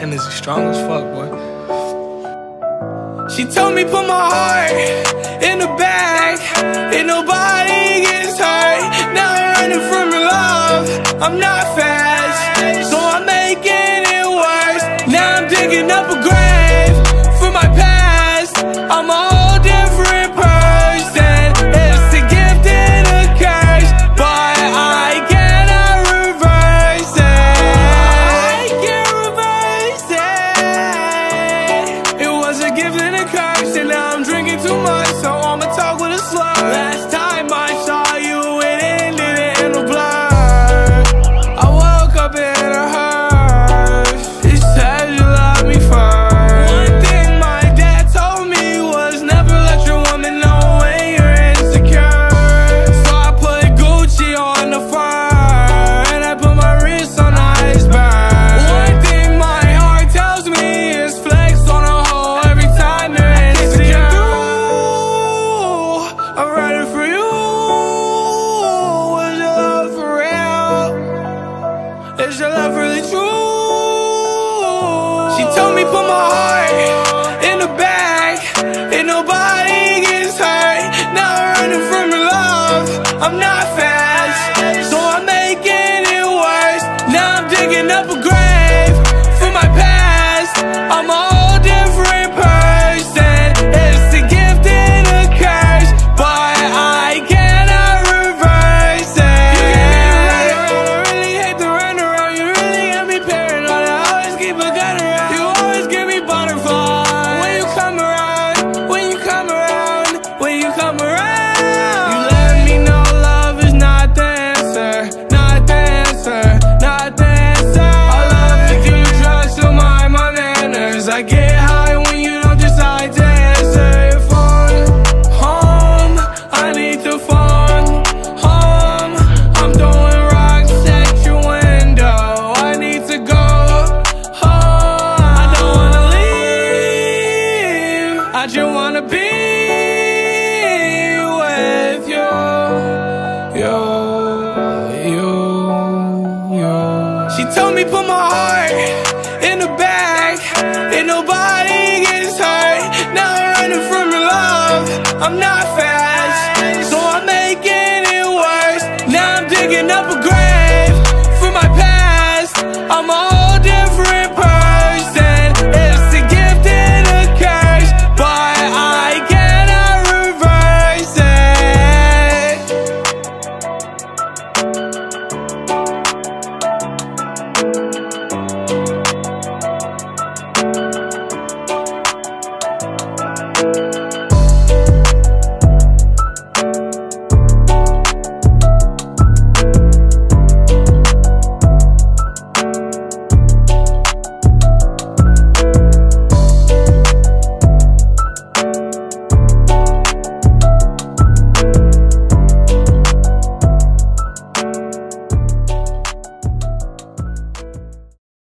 and energy strong as fuck, boy. She told me put my heart in the bag, and nobody gets hurt. Now I'm running from your love. I'm not fast, so I'm making it worse. Now I'm digging up a grave. true. She told me put my heart. Cause I get high when you don't decide to answer phone Home, I need to phone Home, I'm throwing rocks at your window. I need to go home. I don't wanna leave. I just wanna be with you. Yo, you, you. She told me put my heart in the back and nobody gets hurt. Now I'm running from your love. I'm not fast.